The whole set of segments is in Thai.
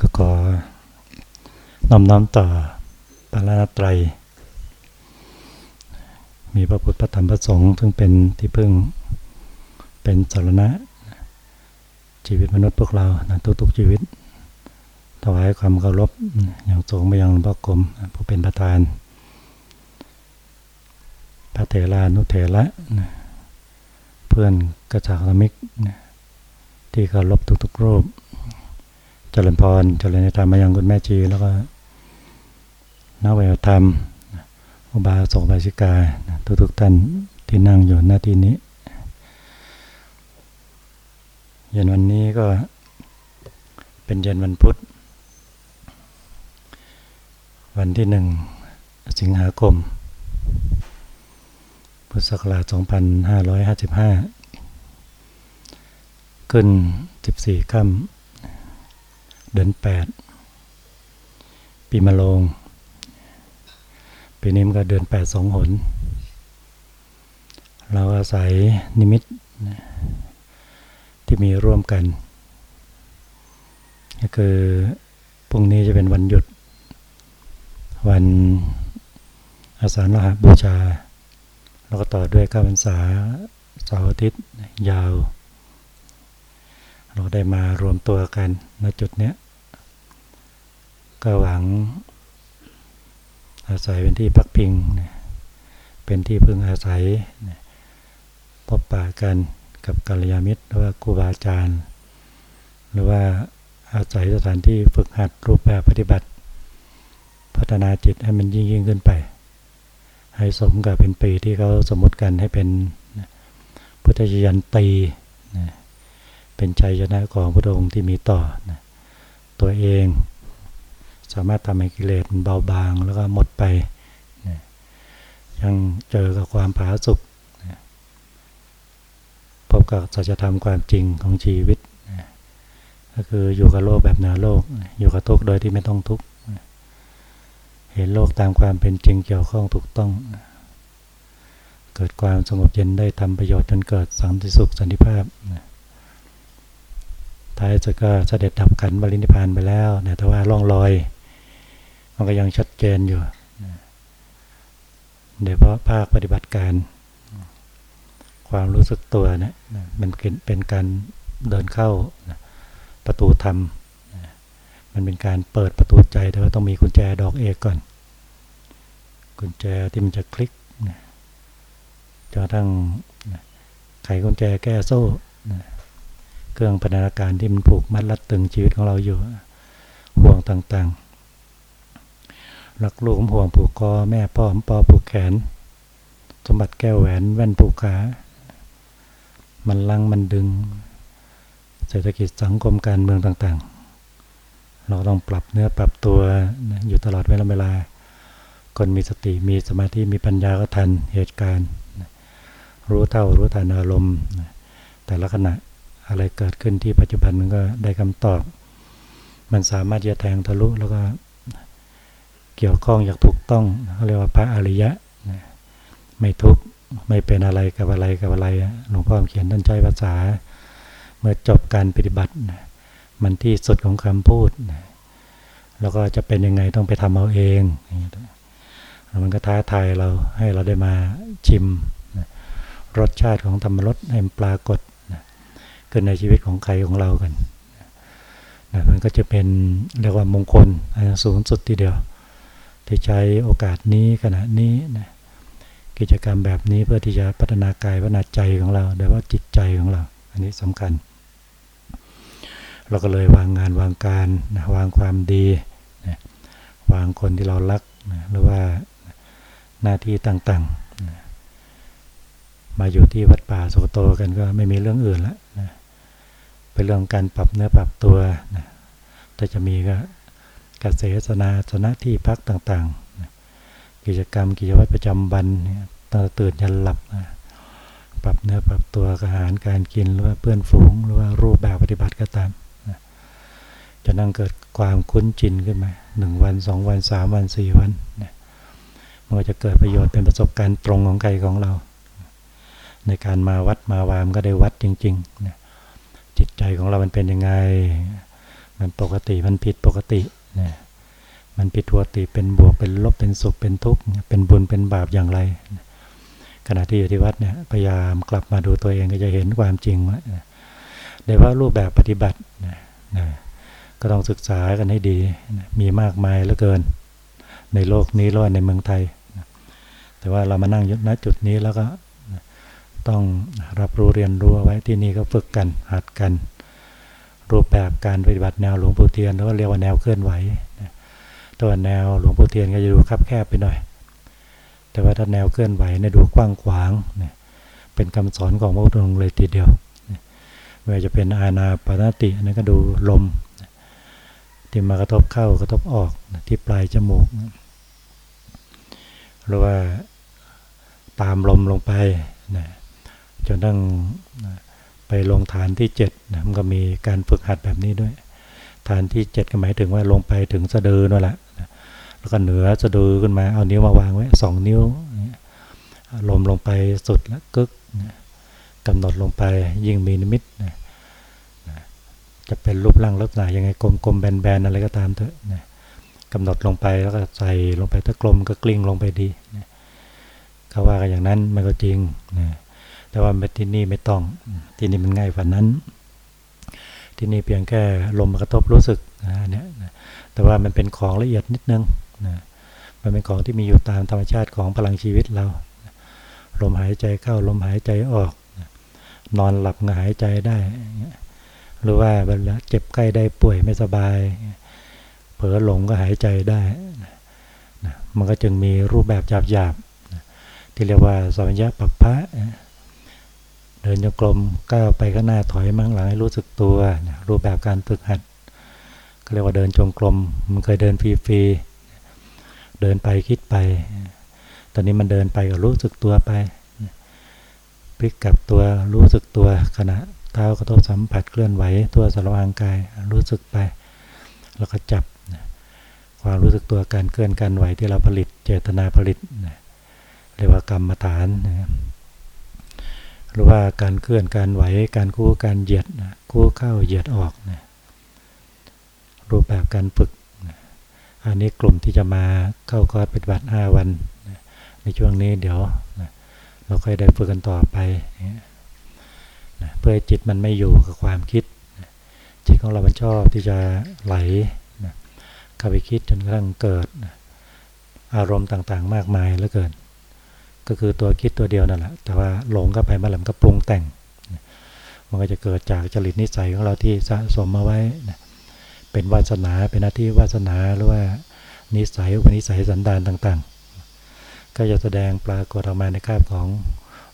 ก็ขอน้อมน้อมต่อปาราไตรยมีพระพุทธพระธรรมพระสงฆ์ซึ่งเป็นที่พึ่งเป็นสารณะ ชีวิตมนุษย์พวกเรานะทุกๆชีวิต ถวายความเคารพอย่างสูงไปยังหลวงพ่อกรมผู้เป็นประธาน พระเถรานุเถระเพื่อนกระจากธมิกที่เคารพทุกๆรูป จริญพรเจริญในธรรมมายังคุณแม่จีแล้วก็นักวิธรรม อุบาสกบาสิกา ทุกๆท่านที่นั่งอยู่หน้าที่นี้ เย็นวันนี้ก็เป็นเย็นวันพุธ วันที่หนึ่งสิงหาคม พุทธศักราช 2555 ขึ้น 14ค่ำ เดือน8ปีมะโรงปีนี้มันก็เดือน8สองหน เราอาศัยนิมิตที่มีร่วมกัน ก็คือพรุ่งนี้จะเป็นวันหยุด วันอาสาฬหบูชา แล้วก็ต่อด้วยข้าพรรษาเสาร์อาทิตย์ยาว เราได้มารวมตัวกันณจุดเนี้ยก็หวัง อาศัยเป็นที่พักพิง เป็นที่พึ่งอาศัย พบปะกันกับกัลยาณมิตรหรือว่าครูบาอาจารย์ หรือว่าอาศัยสถานที่ฝึกหัดรูปแบบปฏิบัติ พัฒนาจิตให้มันยิ่งยิ่งขึ้นไป ให้สมกับเป็นปีที่เขาสมมติกันให้เป็นพุทธยันตี เป็นชัยชนะของพระองค์ที่มีต่อตัวเอง สามารถทำให้กิเลสมันเบาบางแล้วก็หมดไปยังเจอกับความผาสุกพบกับสัจธรรมความจริงของชีวิตก็คืออยู่กับโลกแบบเหนือโลก อยู่กับทุกข์โดยที่ไม่ต้องทุกข์เห็นโลกตามความเป็นจริงเกี่ยวข้องถูกต้อง เกิดความสงบเย็นได้ทำประโยชน์จนเกิดสันติสุขสันติภาพ ท้ายสุดก็เสด็จดับขันบริณิพานไปแล้วแต่ว่าล่องลอย มันก็ยังชัดเจนอยู่โดยเพราะภาคปฏิบัติการ ความรู้สึกตัวเนี่ยมันเป็นการเดินเข้าประตูธรรม มันเป็นการเปิดประตูใจแต่ว่าต้องมีกุญแจดอกเอกก่อน กุญแจที่มันจะคลิกจนทั้งไขกุญแจแก้โซ่ เครื่องพัฒนาการที่มันผูกมัดรัดตึงชีวิตของเราอยู่ ห่วงต่างๆรักลูกห่วงผูกคอแม่พ่อมปอผูกแขน สมบัติแก้วแหวนแว่นผูกขา มันลังมันดึง เศรษฐกิจสังคมการเมืองต่างๆ เราต้องปรับเนื้อปรับตัวอยู่ตลอดเวลาเวลาคนมีสติมีสมาธิมีปัญญาก็ทันเหตุการณ์ รู้เท่ารู้ทันอารมณ์แต่ละขณะ อะไรเกิดขึ้นที่ปัจจุบันมันก็ได้คำตอบ มันสามารถจะแทงทะลุแล้วก็เกี่ยวข้องอย่างถูกต้องเขาเรียกว่าพระอริยะ ไม่ทุกข์ไม่เป็นอะไรกับอะไรกับอะไรหลวงพ่อเขียนท่านใช้ภาษา เมื่อจบการปฏิบัติ มันที่สุดของคำพูด แล้วก็จะเป็นยังไงต้องไปทำเอาเองมันก็ท้าทายเราให้เราได้มาชิม รสชาติของธรรมรสให้ปรากฏ ขึ้นในชีวิตของใครของเรากันมันก็จะเป็นเรียกว่ามงคลอันสูงสุดทีเดียว ที่ใช้โอกาสนี้ขณะนี้นะกิจกรรมแบบนี้เพื่อที่จะพัฒนากายพัฒนาใจของเราโดยว่าจิตใจของเรา อันนี้สำคัญ เราก็เลยวางงานวางการนะวางความดีนะวางคนที่เรารักนะหรือว่าหน้าที่ต่างๆนะมาอยู่ที่วัดป่าโสโตกันก็ไม่มีเรื่องอื่นแล้วนะ เป็นเรื่องการปรับเนื้อปรับตัวนะถ้าจะมีก็กเสสนาสนะที่พักต่างๆ กิจกรรมกิจวัตรประจำวันตั้งแต่ตื่นยันหลับปรับเนื้อปรับตัวอาหารการกินหรือว่าเพื่อนฝูง หรือว่ารูปแบบปฏิบัติก็ตามจะนั่งเกิดความคุ้นจินขึ้นมาหนึ่งวันสองวันสามวันสี่วันนะมันก็จะเกิดประโยชน์เป็นประสบการณ์ตรงของใครของเรา ในการมาวัดมาวามก็ได้วัดจริงๆนะ จิตใจของเรามันเป็นยังไง มันปกติมันผิดปกตินะมันผิดปกติเป็นบวกเป็นลบเป็นสุขเป็นทุกข์เป็นบุญเป็นบาปอย่างไรขณะที่อยู่ที่วัดเนี่ยพยายามกลับมาดูตัวเองก็จะเห็นความจริงว่าโดยว่ารูปแบบปฏิบัตินะนะก็ต้องศึกษากันให้ดีนะมีมากมายเหลือเกิน ในโลกนี้ร้อนในเมืองไทยนะแต่ว่าเรามานั่งณจุดนี้แล้วก็ ต้องรับรู้เรียนรู้เอาไว้ที่นี่ก็ฝึกกันหัดกัน รูปแบบการปฏิบัติแนวหลวงปู่เทียนหรือว่าเรียกว่าแนวเคลื่อนไหวตัวแนวหลวงปู่เทียนก็จะดูคับแคบไปหน่อย แต่ว่าถ้าแนวเคลื่อนไหวเนี่ยดูกว้างขวางนะเป็นคำสอนของพระพุทธองค์เลยทีเดียวไม่ว่าจะเป็นอาณาปณตินนั้นก็ดูลมที่มากระทบเข้ากระทบออกที่ปลายจมูกหรือว่าตามลมลงไปนะ จนตั้งไปลงฐานที่เจ็ดนะมันก็มีการฝึกหัดแบบนี้ด้วย ฐานที่เจ็ดก็หมายถึงว่าลงไปถึงสะดือนั่นแหละแล้วก็เหนือสะดือขึ้นมาเอานิ้วมาวางไว้สองนิ้วลมลงไปสุดแล้วกึกกำหนดลงไปยิ่งมีนิมิตนะจะเป็นรูปร่างลักษณะยังไงกลมๆแบนๆอะไรก็ตามเถอะนะกำหนดลงไปแล้วก็ใส่ลงไปถ้ากลมก็กลิ้งลงไปดีนะเขาว่ากันอย่างนั้นมันก็จริงนะ แต่ว่าที่นี่ไม่ต้อง ที่นี่มันง่ายกว่านั้น ที่นี่เพียงแค่ลมกระทบรู้สึกนะเนี่ยแต่ว่ามันเป็นของละเอียดนิดนึงนะมันเป็นของที่มีอยู่ตามธรรมชาติของพลังชีวิตเรา ลมหายใจเข้าลมหายใจออก นอนหลับหายใจได้ หรือว่าเวลาเจ็บไข้ได้ป่วยไม่สบาย เผลอหลงก็หายใจได้นะมันก็จึงมีรูปแบบหยาบหยาบที่เรียกว่าสัญญาปัปพะ เดินโยกลมก้าวไปข้างหน้าถอยมั่งหลังให้รู้สึกตัวนะรูปแบบการฝึกหัดก็เรียกว่าเดินจงกรมมันเคยเดินฟรีๆเดินไปคิดไป ตอนนี้มันเดินไปก็รู้สึกตัวไปพลิกกลับตัวรู้สึกตัวขณะเท้ากระทบสัมผัสเคลื่อนไหวตัวสารวางกายรู้สึกไป แล้วก็จับความรู้สึกตัวการเคลื่อนการไหวที่เราผลิตเจตนาผลิตเรียกว่ากรรมฐาน หรือว่าการเคลื่อนการไหวการคู่การเหยียดคู่เข้าเหยียดออกนะรูปแบบการฝึกอันนี้กลุ่มที่จะมาเข้าคอร์สปฏิบัติ 5 วันในช่วงนี้เดี๋ยวเราค่อยได้ฝึกกันต่อไปนะเพื่อจิตมันไม่อยู่กับความคิดนะจิตของเรามันชอบที่จะไหลนะเข้าไปคิดจนกระทั่งเกิดนะอารมณ์ต่างๆ มากมายเหลือเกิน ก็คือตัวคิดตัวเดียวนั่นแหละ แต่ว่าหลงก็ไปมาหลังก็ปรุงแต่ง มันก็จะเกิดจากจริตนิสัยของเราที่สะสมมาไว้ เป็นวาสนา เป็นหน้าที่วาสนา หรือว่านิสัยอุปนิสัยสันดานต่างๆ ก็จะแสดงปรากฏออกมาในคาบของ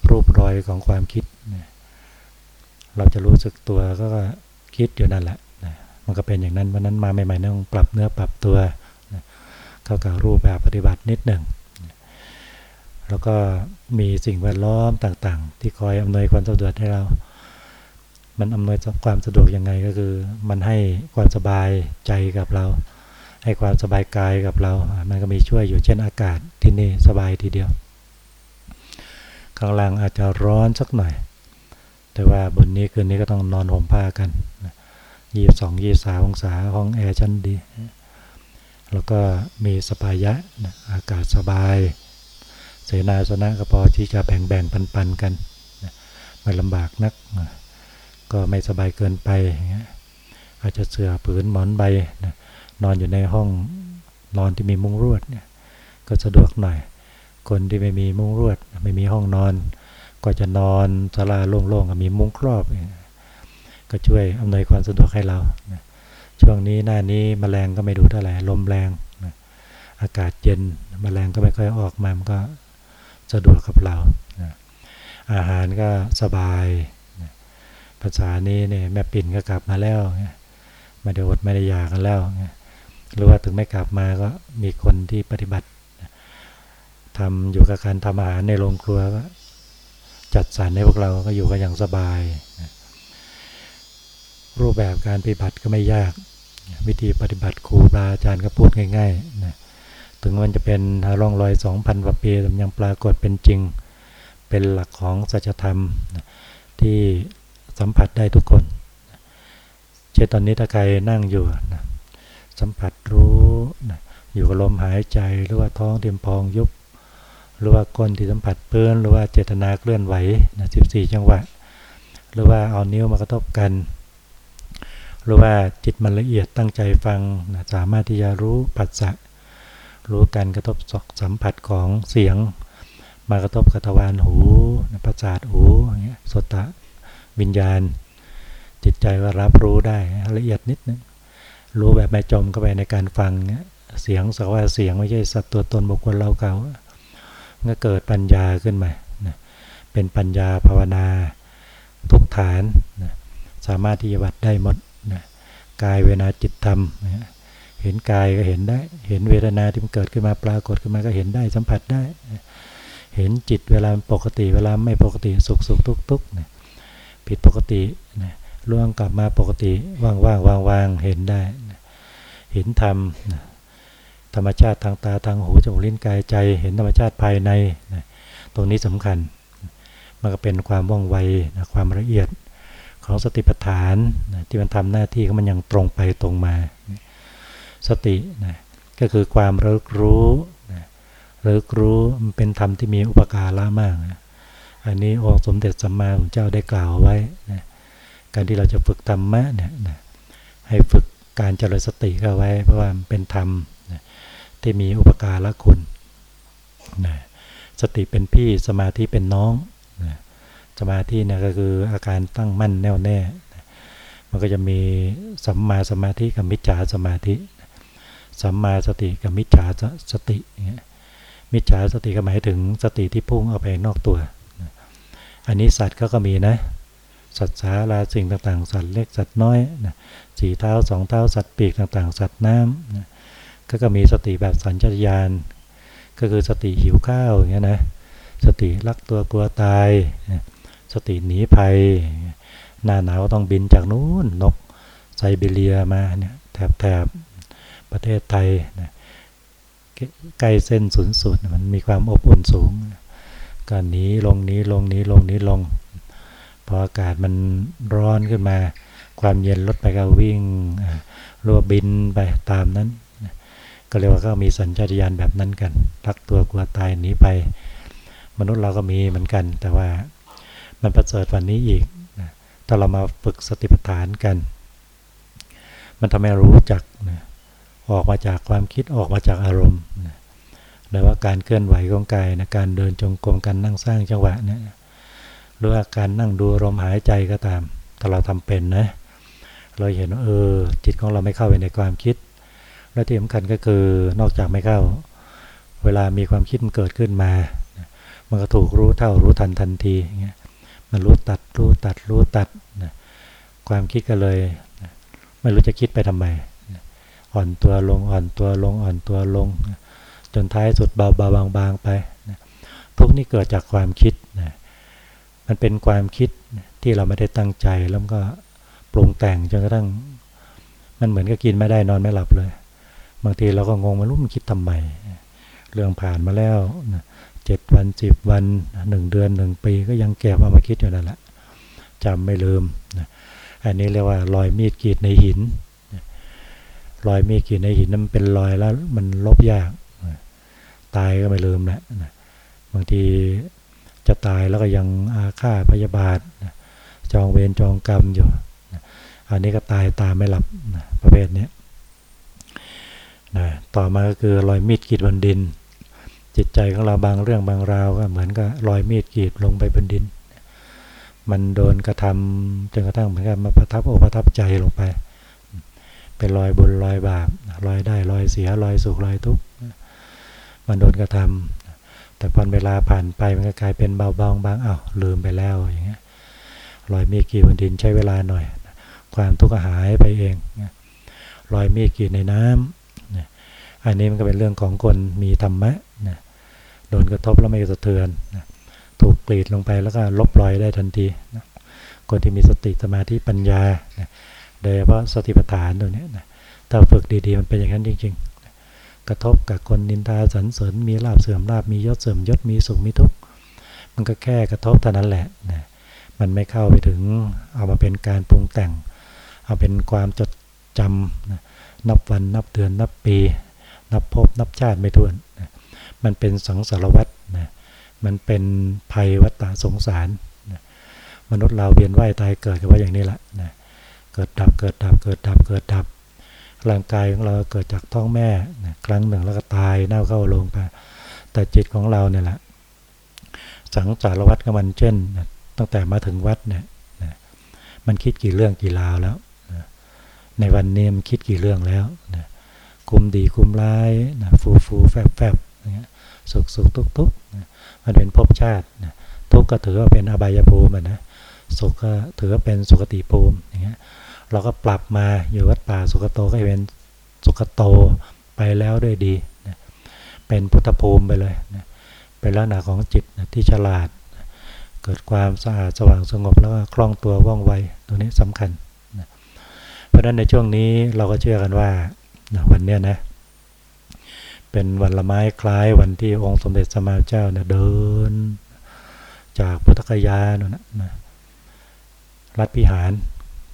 รูปรอยของความคิด เราจะรู้สึกตัวก็คิดอยู่นั่นแหละ มันก็เป็นอย่างนั้น วันนั้นมาใหม่ๆต้องปรับเนื้อปรับตัว เข้ากับรูปแบบปฏิบัตินิดหนึ่ง แล้วก็มีสิ่งแวดล้อมต่างๆ ที่คอยอำนวยความสะดวกให้เรา มันอำนวยความสะดวกยังไงก็คือ มันให้ความสบายใจกับเรา ให้ความสบายกายกับเรา มันก็มีช่วยอยู่เช่นอากาศที่นี่สบายทีเดียวข้างล่างอาจจะร้อนสักหน่อย แต่ว่าบนนี้คืนนี้ก็ต้องนอนห่มผ้ากันยี่สองยี่สาองศาห้องแอร์ชั้นดี แล้วก็มีสปายะอากาศสบาย เสนาสนะก็พอที่จะแบ่งแบ่งปันปันกันไม่ลำบากนัก ก็ไม่สบายเกินไป อาจจะเสื่อผืนหมอนใบนอนอยู่ในห้องนอนที่มีมุ้งรวดเนี่ยก็สะดวกหน่อย คนที่ไม่มีมุ้งรวด ไม่มีห้องนอน ก็จะนอนศาลาโล่งๆมีมุ้งครอบ ก็ช่วยอำนวยความสะดวกให้เรา ช่วงนี้หน้านี้มแมลงก็ไม่ดูเท่าไหร่ลมแรง อากาศเย็นมแมลงก็ไม่ค่อยออกมา มันก็ สะดวกกับเรา อาหารก็สบายภาษานี้เนี่ยแม่ปิ่นก็กลับมาแล้วไม่ได้อดไม่ได้ยากันแล้วหรือว่าถึงไม่กลับมาก็มีคนที่ปฏิบัติทำอยู่กับการทำอาหารในโรงครัวก็จัดสรรให้พวกเราก็อยู่กันอย่างสบายนะรูปแบบการปฏิบัติก็ไม่ยาก วิธีปฏิบัติครูบาอาจารย์ก็พูดง่ายๆนะ ถึงมันจะเป็นร่องรอยสองพันกว่าปีแต่ยังปรากฏเป็นจริง เป็นหลักของสัจธรรมที่สัมผัสได้ทุกคนเช่นตอนนี้ถ้าใครนั่งอยู่นะสัมผัสรู้นะอยู่กับลมหายใจหรือว่าท้องเต็มพองยุบ หรือว่าก้นที่สัมผัสเปื้อนหรือว่าเจตนาเคลื่อนไหวนะสิบสี่จังหวะ หรือว่าเอานิ้วมากระทบกัน หรือว่าจิตมันละเอียดตั้งใจฟังนะสามารถที่จะรู้ปัจจะ รู้การกระทบสัมผัสของเสียง มากระทบกระทวานหูประสาทหูอย่างเงี้ยสตะวิญญาณ จิตใจก็รับรู้ได้ละเอียดนิดนึงรู้แบบไม่จมเข้าไปในการฟังเสียงสักว่าเสียงไม่ใช่สัตว์ตัวตนบุคคลเราเขาก็เกิดปัญญาขึ้นมาเป็นปัญญาภาวนาทุกฐาน สามารถที่จะวัดได้หมดกายเวนาจิตธรรม เห็นกายก็เห็นได้ เห็นเวทนาที่มันเกิดขึ้นมาปรากฏขึ้นมาก็เห็นได้สัมผัสได้ เห็นจิตเวลาปกติเวลาไม่ปกติสุขสุขทุกทุกผิดปกติล่วงกลับมาปกติว่างว่างวางวางเห็นได้ เห็นธรรมธรรมชาติทางตาทางหูจมูกลิ้นกายใจ เห็นธรรมชาติภายในตรงนี้สำคัญ มันก็เป็นความว่องไวความละเอียดของสติปัฏฐานที่มันทำหน้าที่ของมันอย่างตรงไปตรงมา สตินะก็คือความเริกรู้นะเริกรู้มันเป็นธรรมที่มีอุปการะมากนะอันนี้องค์สมเด็จสัมมาสัมพุทธเจ้าได้กล่าวไว้นะการที่เราจะฝึกธรรมะเนี่ยนะให้ฝึกการเจริญสติเข้าไว้ เพราะว่าเป็นธรรมนะที่มีอุปการะคุณนะสติเป็นพี่สมาธิเป็นน้องนะสมาธิเนี่ยก็คืออาการตั้งมั่นแน่วแน่ มันก็จะมีสัมมาสมาธิกับมิจฉาสมาธิ สัมมาสติกับมิจฉาสติมิจฉาสติก็หมายถึงสติที่พุ่งเอาไปนอกตัว อันนี้สัตว์ก็ก็มีนะสัตว์สาราสิ่งต่างๆ สัตว์เล็กสัตว์น้อยนะสี่เท้าสองเท้าสัตว์ปีกต่างๆ สัตว์น้ำนะก็ก็มีสติแบบสัญชาตญาณก็คือสติหิวข้าวอย่างเงี้ยนะสติรักตัวกลัวตาย สติหนีภัย หน้าหนาวต้องบินจากนู้นนกไซบีเรียมาเนี่ยแถบแถบ ประเทศไทยนะใกล้เส้นศูนย์สูตรมันมีความอบอุ่นสูงการหนีลงนี้ลงนี้ลงนี้ลง พออากาศมันร้อนขึ้นมา ความเย็นลดไปก็วิ่งรัวบินไปตามนั้น ก็เรียกว่าก็มีสัญชาตญาณแบบนั้นกันรักตัวกลัวตายหนีไป มนุษย์เราก็มีเหมือนกัน แต่ว่ามันประเสริฐวันนี้อีกถ้าเรามาฝึกสติปัฏฐานกัน มันทำให้รู้จักนะ ออกมาจากความคิดออกมาจากอารมณ์หรือว่าการเคลื่อนไหวของกายนะการเดินจงกรมการนั่งสร้างจังหวะเนี่ยหรือว่าการนั่งดูลมหายใจก็ตาม ถ้าเราทำเป็นนะ เราเห็นว่าเออจิตของเราไม่เข้าไปในความคิด และที่สำคัญก็คือนอกจากไม่เข้า เวลามีความคิดมันเกิดขึ้นมา มันก็ถูกรู้เท่ารู้ทันทันทีเงี้ยมันรู้ตัดรู้ตัดรู้ตัดนะความคิดก็เลย ไม่รู้จะคิดไปทำไม อ่อนตัวลงอ่อนตัวลงอ่อนตัวลง จนท้ายสุดเบาเบาบางบางไปทุกนี้เกิดจากความคิดนะมันเป็นความคิดที่เราไม่ได้ตั้งใจแล้วก็ปรุงแต่งจนกระทั่ง มันเหมือนกับกินไม่ได้นอนไม่หลับเลย บางทีเราก็งงไม่รู้มันคิดทำไมเรื่องผ่านมาแล้วเจ็ดวันสิบวันหนึ่งเดือนหนึ่งปีก็ยังแก็บเอามาคิดอยู่นั่นแหละจำไม่ลืมอันนี้เรียกว่ารอยมีดกรีดในหิน รอยมีขีดในหินนั้นเป็นรอยแล้วมันลบยาก ตายก็ไม่ลืมแหละบางทีจะตายแล้วก็ยังอาฆาตพยาบาท จองเวรจองกรรมอยู่ อันนี้ก็ตายตาไม่หลับประเภทนี้นะต่อมาก็คือรอยมีดขีดบนดิน จิตใจของเราบางเรื่องบางราวก็เหมือนกับรอยมีดขีดลงไปบนดิน มันโดนกระทำจนกระทั่งเหมือนกับมาประทับอกประทับใจลงไป เป็นรอยบุญรอยบาปรอยได้รอยเสียรอยสุขรอยทุกข์มันโดนกระทำแต่พอเวลาผ่านไปมันก็กลายเป็นเบาบางบางอ้าวลืมไปแล้วอย่างเงี้ยรอยมีกี่บนดินใช้เวลาหน่อย ความทุกข์หายไปเองรอยมีกี่ในน้ำอันนี้มันก็เป็นเรื่องของคนมีธรรมะโดนกระทบแล้วไม่สะเทือนถูกกรีดลงไปแล้วก็ลบรอยได้ทันทีคนที่มีสติสมาธิปัญญา โดยเฉพาะสติปัฏฐานตรงนี้นะถ้าฝึกดีๆ มันเป็นอย่างนั้นจริง ๆ กระทบกับคนนินทาสรรเสริญมีลาบเสื่อมลาบมียศเสื่อมยศมีสุขมีทุกข์มันก็แค่กระทบเท่านั้นแหละนะมันไม่เข้าไปถึงเอามาเป็นการปรุงแต่ง เอาเป็นความจดจำนะนับวันนับเดือนนับปี นับพบนับชาติไม่ถ้วนนะมันเป็นสังสารวัตรนะมันเป็นภัยวัฏสงสารนะมนุษย์เราเวียนว่ายตายเกิดกันว่าอย่างนี้แหละนะ เกิดดับเกิดดับเกิดดับเกิดดับ ร่างกายของเราเกิดจากท้องแม่ครั้งหนึ่งแล้วก็ตายเน่าเข้าลงไป แต่จิตของเราเนี่ยแหละสังสารวัตรกับมันเช่น ตั้งแต่มาถึงวัดเนี่ยมันคิดกี่เรื่องกี่ราวแล้ว ในวันนี้มันคิดกี่เรื่องแล้วคุมดีคุมร้ายฟูฟูแฟบแฟบสุขสุขทุกทุกมันเป็นภพชาติทุกก็ถือว่าเป็นอบายภูมินะ สุขก็ถือว่าเป็นสุขติภูมิอย่างเงี้ยเราก็ปรับมาอยู่วัดป่าสุขโตก็เป็นสุขโตไปแล้วด้วยดีนะเป็นพุทธภูมิไปเลยนะเป็นลักษณะของจิตนะที่ฉลาดนะเกิดความสะอาดสว่างสงบแล้วก็คล่องตัวว่องไวตัวนี้สำคัญนะเพราะฉะนั้นในช่วงนี้เราก็เชื่อกันว่านะวันเนี้ยนะเป็นวันละไม้คล้ายวันที่องค์สมเด็จสมมาเจ้าเนี่ยเดิน จากพุทธคยาโน่นนะนะ รัฐพิหาร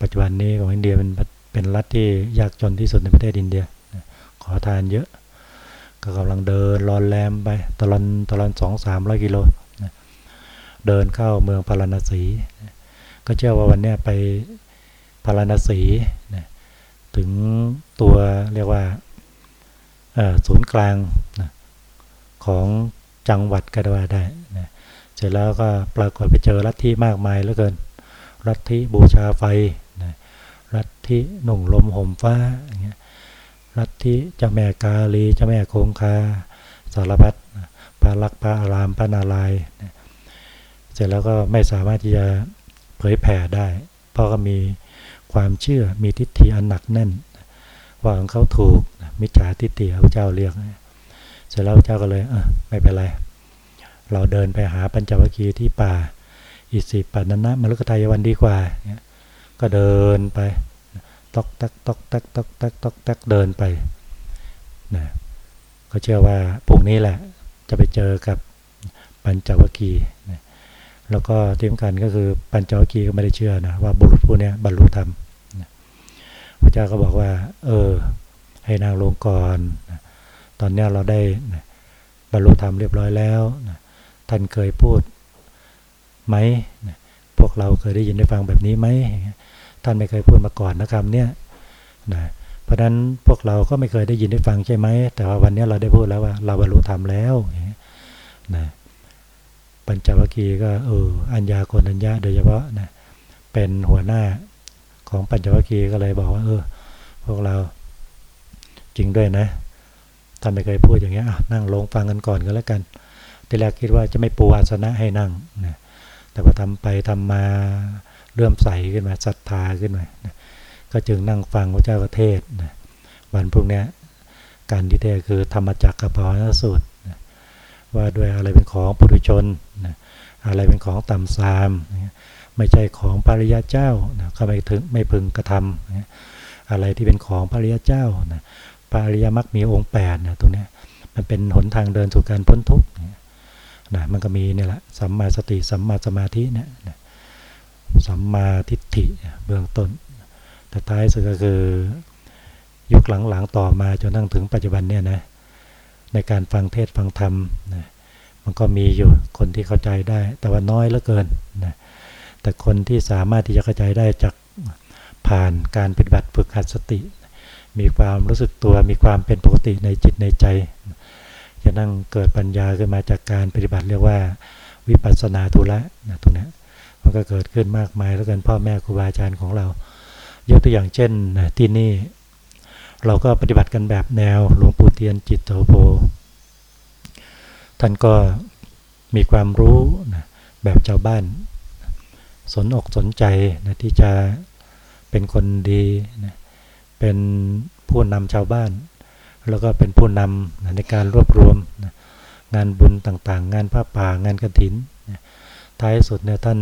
ปัจจุบันนี้ของอินเดียเป็นเป็นรัฐที่ยากจนที่สุดในประเทศอินเดีย ขอทานเยอะ ก็กำลังเดินรอนแรมไปตลอนตลอนสองสามร้อยกิโลเดินเข้าเมืองพาราณสี ก็เชื่อว่าวันนี้ไปพาราณสีถึงตัวเรียกว่าศูนย์กลางของจังหวัดก็ว่าได้ เสร็จแล้วก็ปรากฏไปเจอลัทธิมากมายเหลือเกิน ลัทธิบูชาไฟนะลัทธิหนุ่งลมห่มฟ้าอย่างเงี้ยลัทธิเจ้าแม่กาลีเจ้าแม่คงคาสารพัดพระลักษณ์พระอารามพระนารายณ์นะเสร็จแล้วก็ไม่สามารถที่จะเผยแผ่ได้ เพราะก็มีความเชื่อมีทิฏฐิอันหนักแน่น ว่าของเขาถูกมิจฉาทิฏฐิพระเจ้าเรียก เสร็จแล้วเจ้าก็เลยเออไม่เป็นไร เราเดินไปหาปัญจวัคคีย์ที่ป่า อิสิปตนะมฤคทายวันดีกว่าเนี่ยก็เดินไป ตอกตักตอกตักตอกตักตอกตักเดินไปนะก็เชื่อว่าพรุ่งนี้แหละจะไปเจอกับปัญจวัคคีย์นะแล้วก็ที่สำคัญก็คือปัญจวัคคีย์ก็ไม่ได้เชื่อนะว่าบุรุษผู้นี้บรรลุธรรมพระเจ้าก็บอกว่า เออ ให้นางลงก่อน ตอนนี้เราได้บรรลุธรรมเรียบร้อยแล้วท่านเคยพูด ไหม พวกเราเคยได้ยินได้ฟังแบบนี้ไหม ท่านไม่เคยพูดมาก่อนนะครับเนี่ยนะเพราะฉะนั้นพวกเราก็ไม่เคยได้ยินได้ฟังใช่ไหม แต่ว่าวันนี้เราได้พูดแล้วว่า เราบรรลุธรรมแล้วนะปัญจวัคคีย์ก็เอออัญญาโกนัญญาโดยเฉพาะนะเป็นหัวหน้าของปัญจวัคคีย์ก็เลยบอกว่าเออพวกเราจริงด้วยนะท่านไม่เคยพูดอย่างเงี้ยนั่งลงฟังกันก่อนก็แล้วกันทีแรกคิดว่าจะไม่ปูอาสนะให้นั่งนะ แต่พอทำไปทำมาเริ่มใสขึ้นมาศรัทธาขึ้นมานะก็จึงนั่งฟังพระเจ้าประเทศนะวันพรุ่งนี้การที่เทศคือธรรมจักรกับภาวนสูตรนะว่าด้วยอะไรเป็นของปุถุชนนะอะไรเป็นของต่ำซามนะไม่ใช่ของปริยาเจ้านะก็ไม่ถึงไม่พึงกระทำนะอะไรที่เป็นของปริยาเจ้านะปริยมักมีองค์แปดนะตรงนี้มันเป็นหนทางเดินสู่การพ้นทุกข์นะ มันก็มีเนี่ยแหละสัมมาสติสัมมาสมาธิเนี่ยสัมมาทิฏฐิเบื้องต้น แต่ท้ายสุดก็คือยุคหลังๆต่อมาจนทั้งถึงปัจจุบันเนี่ยนะในการฟังเทศฟังธรรมนะมันก็มีอยู่คนที่เข้าใจได้ แต่ว่าน้อยเหลือเกินนะแต่คนที่สามารถที่จะเข้าใจได้จากผ่านการปฏิบัติฝึกหัดสติ มีความรู้สึกตัวมีความเป็นปกติในจิตในใจ จะนั่งเกิดปัญญาขึ้นมาจากการปฏิบัติเรียกว่า วิปัสสนาธุระนะตรงนี้มันก็เกิดขึ้นมากมายแล้วกันพ่อแม่ครูบาอาจารย์ของเรา ยกตัวอย่างเช่นนะที่นี่ เราก็ปฏิบัติกันแบบแนวหลวงปู่เทียนจิตโตโพท่านก็มีความรู้นะแบบชาวบ้าน สนอกสนใจนะที่จะเป็นคนดีนะเป็นผู้นำชาวบ้าน แล้วก็เป็นผู้นำในการรวบรวมงานบุญต่างๆ งานผ้าป่างานกระถินนท้ายสุดเนี่ยท่าน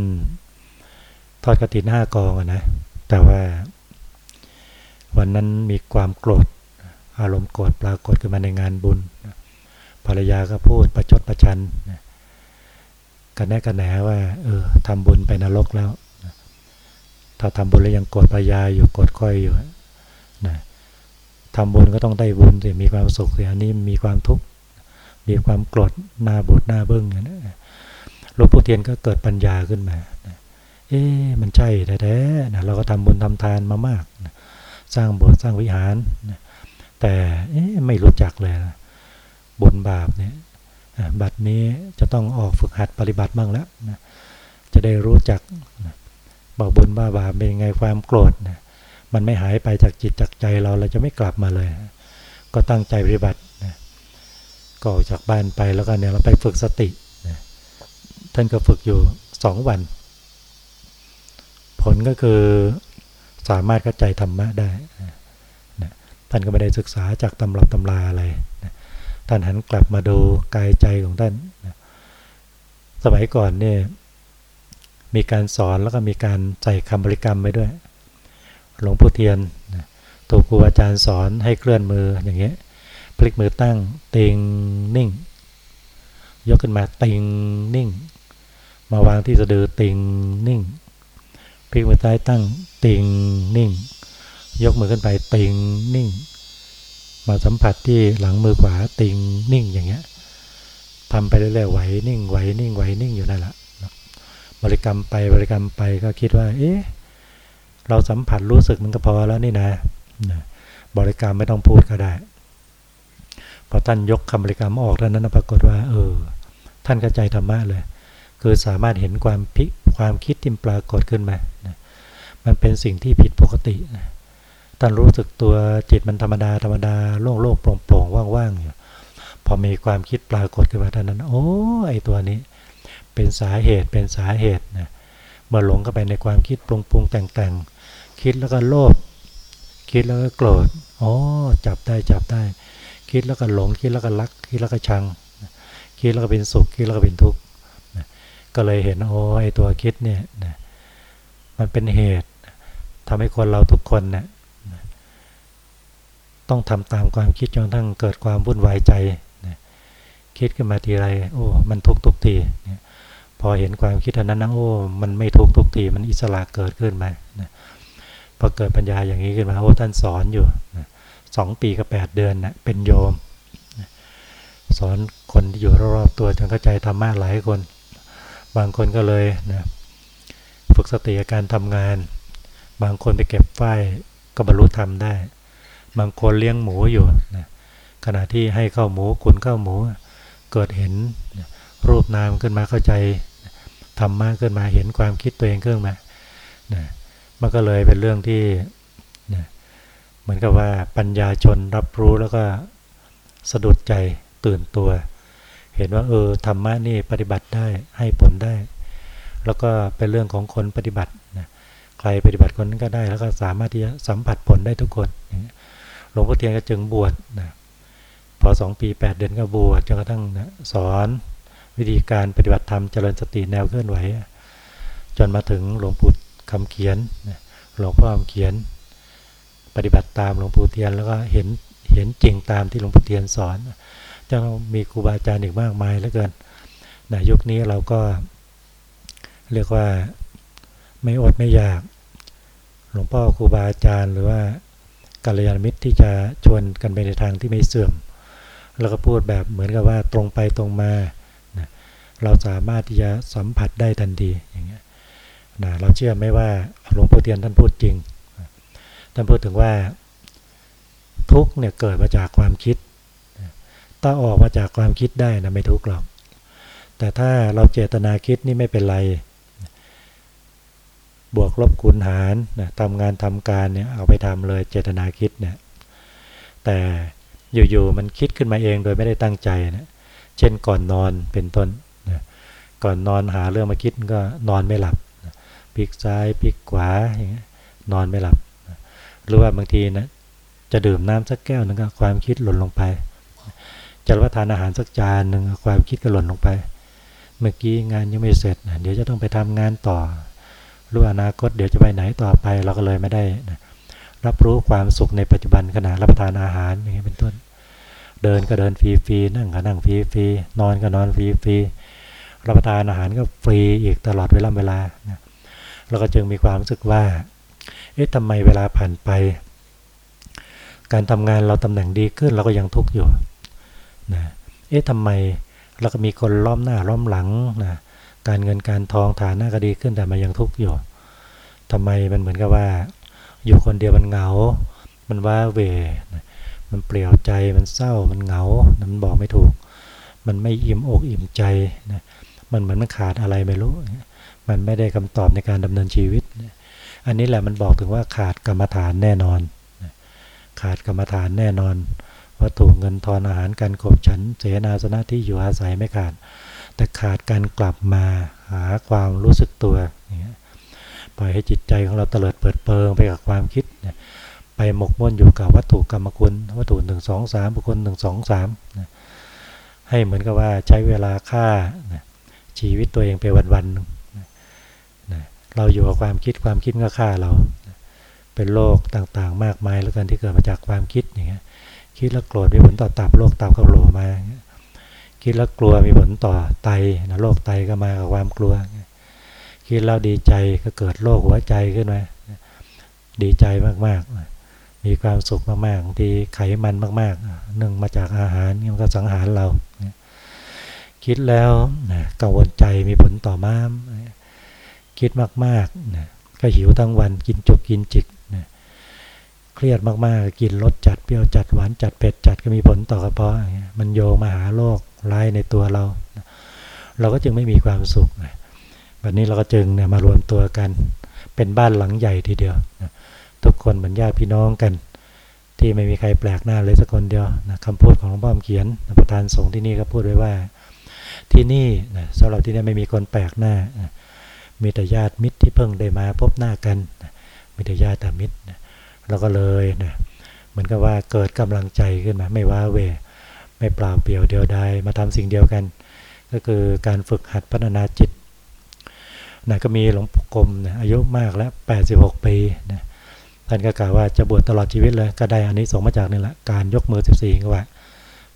ทอดกระถินห้ากองนะแต่ว่า วันนั้นมีความโกรธอารมณ์โกรธปรากฏขึ้นมาในงานบุญภรรยาก็พูดประชดประชันกันแน่กันแหนว่า เออทำบุญไปนรกแล้ว ถ้าทำบุญแล้วยังโกดปยาอยู่โกดค่อยอยู่นะ ทำบุญก็ต้องได้บุญสิมีความสุขสิอันนี้มีความทุกข์มีความโกรธหน้าบูดหน้าเบิ้งอย่างนี้หลวงปู่เทียนก็เกิดปัญญาขึ้นมา เอ๊ะมันใช่แท้ๆนะเราก็ทำบุญทำทานมามากนะสร้างโบสถ์สร้างวิหารนะแต่ไม่รู้จักเลยนะบุญบาปเนี่ยบัดนี้จะต้องออกฝึกหัดปฏิบัติบ้างแล้วนะจะได้รู้จักนะบอกบุญบ้าบาปเป็นยังไงความโกรธนะ มันไม่หายไปจากจิตจากใจเราเราจะไม่กลับมาเลย ก็ตั้งใจปฏิบัตินะก็ออกจากบ้านไปแล้วก็เนี่ยเราไปฝึกสตินะท่านก็ฝึกอยู่สองวัน ผลก็คือสามารถเข้าใจธรรมะได้นะท่านก็ไม่ได้ศึกษาจากตำรับตำราอะไรนะท่านหันกลับมาดูกายใจของท่านนะสมัยก่อนเนี่ยมีการสอนแล้วก็มีการใส่คำบริกรรมไปด้วย หลวงปู่เทียนถูกครูอาจารย์สอนให้เคลื่อนมืออย่างเงี้ยพลิกมือตั้งติงนิ่ง ยกขึ้นมาติงนิ่ง มาวางที่สะดือติงนิ่งพลิกมือซ้ายตั้งติงนิ่ง ยกมือขึ้นไปติงนิ่ง มาสัมผัสที่หลังมือขวาติงนิ่งอย่างเงี้ยทำไปเรื่อยๆไหวนิ่งไหวนิ่งไหวนิ่งอยู่นั่นแหละบริกรรมไปบริกรรมไปก็คิดว่า เอ๊ะ เราสัมผัสรู้สึกมันก็พอแล้วนี่นะบริกรรมไม่ต้องพูดก็ได้พอท่านยกคำบริกรรมออกท่านนั้นปรากฏว่า เออ ท่านกระจายธรรมะเลย คือสามารถเห็นความพิความคิดที่ปรากฏขึ้นมานะมันเป็นสิ่งที่ผิดปกตินะท่านรู้สึกตัวจิตมันธรรมดาธรรมดาโล่งโล่งโปร่งโปร่งว่างๆอยู่พอมีความคิดปรากฏขึ้นมาท่านนั้น โอ้ไอตัวนี้ เป็นสาเหตุเป็นสาเหตุนะเมื่อหลงเข้าไปในความคิดปรุงปรุงแต่งแต่ง คิดแล้วก็โลภคิดแล้วก็โกรธอ๋อจับได้จับได้ คิดแล้วก็หลง คิดแล้วก็รัก คิดแล้วก็ชัง คิดแล้วก็เป็นสุข คิดแล้วก็เป็นทุกข์ก็เลยเห็นโอ้ไอตัวคิดเนี่ยมันเป็นเหตุทำให้คนเราทุกคนเนี่ยต้องทำตามความคิดจนทั้งเกิดความวุ่นวายใจคิดขึ้นมาทีไร โอ้ มันทุกทุกทีพอเห็นความคิดอันั้นนะโอ้ มันไม่ทุกทุกทีมันอิสระเกิดขึ้นมานะ พอเกิดปัญญาอย่างนี้ขึ้นมาโอ้ท่านสอนอยู่สองปีกับแปดเดือนนะเป็นโยม สอนคนที่อยู่รอบๆตัวจนเข้าใจธรรมะหลายคน บางคนก็เลยนะฝึกสติการทำงาน บางคนไปเก็บฝ้ายก็บรรลุธรรมได้ บางคนเลี้ยงหมูอยู่นะขณะที่ให้ข้าวหมูขุนข้าวหมู เกิดเห็นรูปนามขึ้นมาเข้าใจธรรมะขึ้นมาเห็นความคิดตัวเองขึ้นมานะ มันก็เลยเป็นเรื่องที่เหมือนกับว่าปัญญาชนรับรู้แล้วก็สะดุดใจตื่นตัว เห็นว่าเออธรรมะนี่ปฏิบัติได้ให้ผลได้ แล้วก็เป็นเรื่องของคนปฏิบัตินะใครปฏิบัติคนนั้นก็ได้ แล้วก็สามารถที่จะสัมผัสผลได้ทุกคนหลวงพ่อเทียนก็จึงบวชนะพอสองปีแปดเดือนก็บวชจนกระทั่งนะสอนวิธีการปฏิบัติธรรมเจริญสติแนวเคลื่อนไหวจนมาถึงหลวงปู่ คำเขียนหลวงพ่อคำเขียน ปฏิบัติตามหลวงปู่เทียนแล้วก็เห็นเห็นจริงตามที่หลวงปู่เทียนสอนจะมีครูบาอาจารย์อีกมากมายเหลือเกินในยุคนี้เราก็เรียกว่าไม่อดไม่อยาก หลวงพ่อครูบาอาจารย์ หรือว่ากัลยาณมิตรที่จะชวนกันไปในทางที่ไม่เสื่อม แล้วก็พูดแบบเหมือนกับว่าตรงไปตรงมา เราสามารถที่จะสัมผัสได้ทันทีอย่างเงี้ย นะเราเชื่อไหมว่าหลวงปู่เทียนท่านพูดจริง ท่านพูดถึงว่าทุกเนี่ยเกิดมาจากความคิด ถ้าออกมาจากความคิดได้นะไม่ทุกหรอก แต่ถ้าเราเจตนาคิดนี่ไม่เป็นไร บวกลบคูณหารนะทำงานทำการเนี่ยเอาไปทำเลยเจตนาคิดเนี่ย แต่อยู่ๆมันคิดขึ้นมาเองโดยไม่ได้ตั้งใจนะเช่นก่อนนอนเป็นต้นก่อนนอนหาเรื่องมาคิดก็นอนไม่หลับ พลิกซ้ายพลิกขวาอย่างเงี้ยนอนไม่หลับ หรือว่าบางทีนะจะดื่มน้ำสักแก้วนึงก็ความคิดหล่นลงไป จะรับประทานอาหารสักจานหนึ่งความคิดก็หล่นลงไป เมื่อกี้งานยังไม่เสร็จเดี๋ยวจะต้องไปทำงานต่อรู้อนาคตเดี๋ยวจะไปไหนต่อไปเราก็เลยไม่ได้รับรู้ความสุขในปัจจุบันขณะรับประทานอาหารอย่างนี้เป็นต้น เดินก็เดินฟรีๆนั่งก็นั่งฟรีๆนอนก็นอนฟรีๆรับประทานอาหารก็ฟรีอีกตลอดเวลาเวลานะ เราก็จึงมีความรู้สึกว่า เอ๊ะทำไมเวลาผ่านไป การทำงานเราตำแหน่งดีขึ้นเราก็ยังทุกข์อยู่นะเอ๊ะทำไมเราก็มีคนล้อมหน้าล้อมหลังนะการเงินการทองฐานะก็ดีขึ้นแต่มันยังทุกข์อยู่ทำไมมันเหมือนกับว่า อยู่คนเดียวมันเหงา มันว้าเวนะมันเปลี่ยวใจมันเศร้ามันเหงา มันบอกไม่ถูก มันไม่อิ่มอกอิ่มใจนะมันเหมือนมันขาดอะไรไม่รู้ มันไม่ได้คำตอบในการดำเนินชีวิต อันนี้แหละมันบอกถึงว่าขาดกรรมฐานแน่นอน ขาดกรรมฐานแน่นอน วัตถุเงินทอนอาหารการขบฉันเสนาสนะที่อยู่อาศัยไม่ขาด แต่ขาดการกลับมาหาความรู้สึกตัวปล่อยให้จิตใจของเราเตลิดเปิดเปิงไปกับความคิด ไปหมกมุ่นอยู่กับวัตถุกรรมคุณ วัตถุหนึ่งสองสามบุคคลหนึ่งสองสามให้เหมือนกับว่าใช้เวลาฆ่าชีวิตตัวเองไปวันๆ เราอยู่กับความคิดความคิดก็ฆ่าเราเป็นโรคต่างๆ มากมายแล้วกันที่เกิดมาจากความคิดอย่างเงี้ยคิดแล้วโกรธมีผลต่อตับโรคตับก็โผล่มา คิดแล้วกลัวมีผลต่อไตนะโรคไตก็มากับความกลัว คิดแล้วดีใจก็เกิดโรคหัวใจขึ้นมาดีใจมากๆ มีความสุขมากๆบางทีไขมันมากๆหนึ่งมาจากอาหารมันก็สังหารเรา คิดแล้วกังวลใจมีผลต่อม้าม คิดมากๆก็หิวทั้งวันกินจุกกินจิกเครียดมากๆ กินรสจัดเปรี้ยวจัดหวานจัดเผ็ดจัดก็มีผลต่อกระเพาะมันโยมาหาโรคร้ายในตัวเรา เราก็จึงไม่มีความสุขวันนี้เราก็จึงเนี่ยมารวมตัวกัน เป็นบ้านหลังใหญ่ทีเดียวทุกคนเหมือนญาติพี่น้องกัน ที่ไม่มีใครแปลกหน้าเลยสักคนเดียวนะคำพูดของหลวงพ่อเขียนประธานสงฆ์ที่นี่ก็พูดไว้ว่า ที่นี่นะสำหรับที่นี่ไม่มีคนแปลกหน้า มีแต่ญาติมิตรที่เพิ่งได้มาพบหน้ากันมีแต่ญาติมิตรเราก็เลยนะเหมือนกับว่าเกิดกำลังใจขึ้นมา ไม่ว้าเว ไม่เปล่าเปลี่ยวเดียวดายมาทำสิ่งเดียวกัน ก็คือการฝึกหัดพัฒนาจิตนะก็มีหลวงปู่กรมนะอายุมากแล้ว 86 ปีนะท่านก็กล่าวว่าจะบวชตลอดชีวิตเลย ก็ได้อันนี้ส่งมาจากนี่แหละ การยกมือ 14ก็ว่า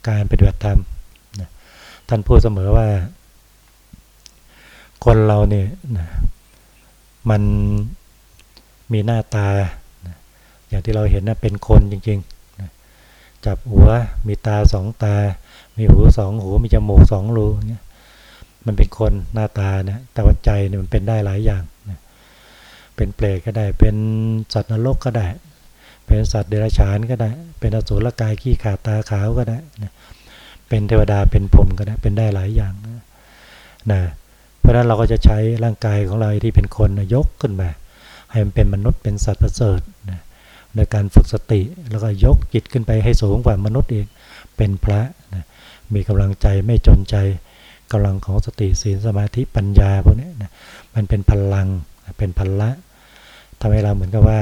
การปฏิบัติธรรมนะท่านพูดเสมอว่า คนเราเนี่ยนะมันมีหน้าตา อย่างที่เราเห็นนะเป็นคนจริงๆจับหัวมีตาสองตา มีหูสองหูมีจมูกสองรูเงี้ยมันเป็นคนหน้าตานะแต่ว่าใจเนี่ยมันเป็นได้หลายอย่างนะเป็นเปรตก็ได้ เป็นสัตว์นรกก็ได้ เป็นสัตว์เดรัจฉานก็ได้ เป็นอสุรกายขี้ขาดตาขาวก็ได้นะเป็นเทวดาเป็นพรหมก็ได้เป็นได้หลายอย่างนะนะ เพราะนั้นเราก็จะใช้ร่างกายของเราที่เป็นคนยกขึ้นมา ให้มันเป็นมนุษย์เป็นสัตว์ประเสริฐนะในการฝึกสติแล้วก็ยกจิตขึ้นไปให้สูงกว่ามนุษย์อีกเป็นพระนะมีกำลังใจไม่จนใจกำลังของสติศีลสมาธิปัญญาพวกนี้นะมันเป็นพลังเป็นพละทำให้เราเหมือนกับว่า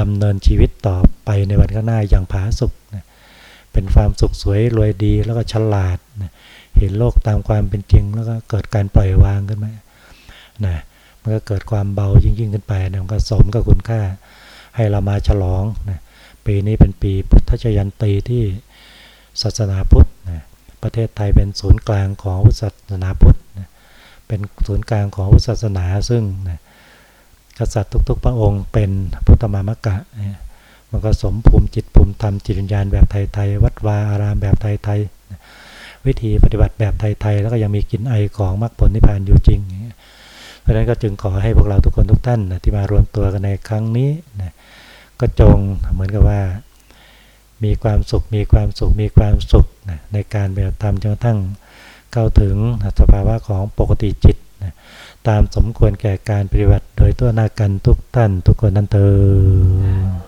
ดำเนินชีวิตต่อไปในวันข้างหน้าอย่างผาสุกนะเป็นความสุขสวยรวยดีแล้วก็ฉลาดนะ เห็นโลกตามความเป็นจริง แล้วก็เกิดการปล่อยวางขึ้นมานะมันก็เกิดความเบายิ่งยิ่งขึ้นไปนะมันก็สมกับคุณค่า ให้เรามาฉลองนะปีนี้เป็นปีพุทธชยันตีที่ศาสนาพุทธนะประเทศไทยเป็นศูนย์กลางของศาสนาพุทธนะเป็นศูนย์กลางของศาสนาซึ่งนะกษัตริย์ทุก ๆ พระองค์เป็นพุทธมามกะนะมันก็สมภูมิจิตภูมิธรรมจิตวิญญาณแบบไทยๆวัดวาอารามแบบไทยๆนะ วิธีปฏิบัติแบบไทยๆแล้วก็ยังมีกลิ่นไอของมรรคผลนิพพานอยู่จริง เพราะฉะนั้นก็จึงขอให้พวกเราทุกคนทุกท่านนะที่มารวมตัวกันในครั้งนี้นะก็จงเหมือนกับว่า มีความสุขมีความสุขมีความสุขนะในการปฏิบัติธรรมจนกระทั่งเข้าถึงสภาวะของปกติจิตนะตามสมควรแก่การปฏิบัติโดยตัวหน้ากันทุกท่านทุกคนนั้นเตอ